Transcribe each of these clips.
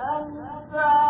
تنفع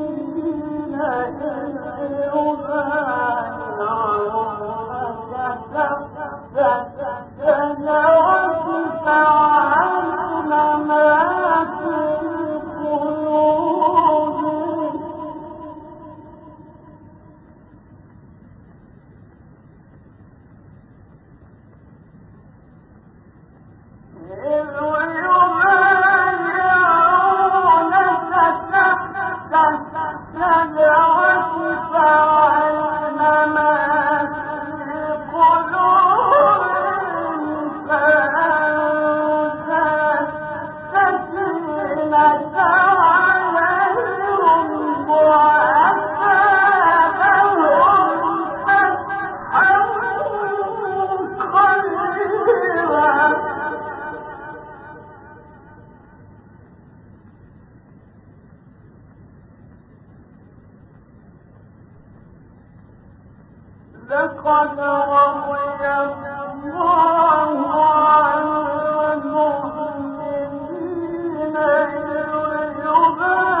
فَسَنَوْا يبايعونك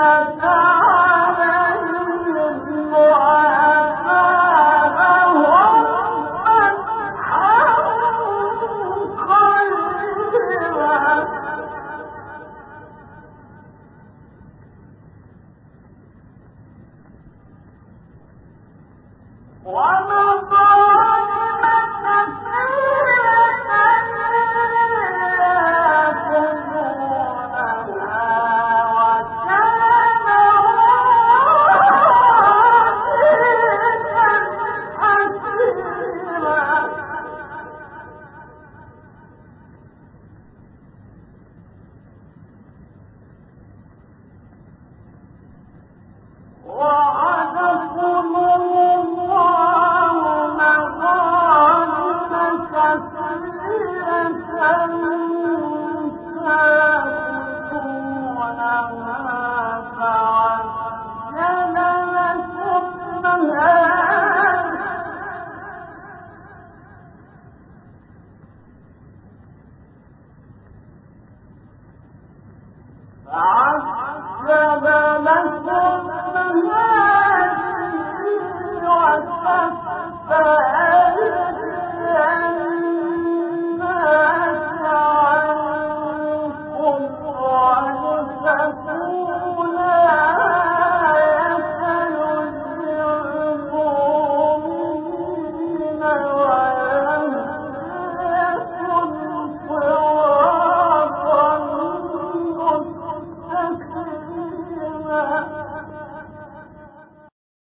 not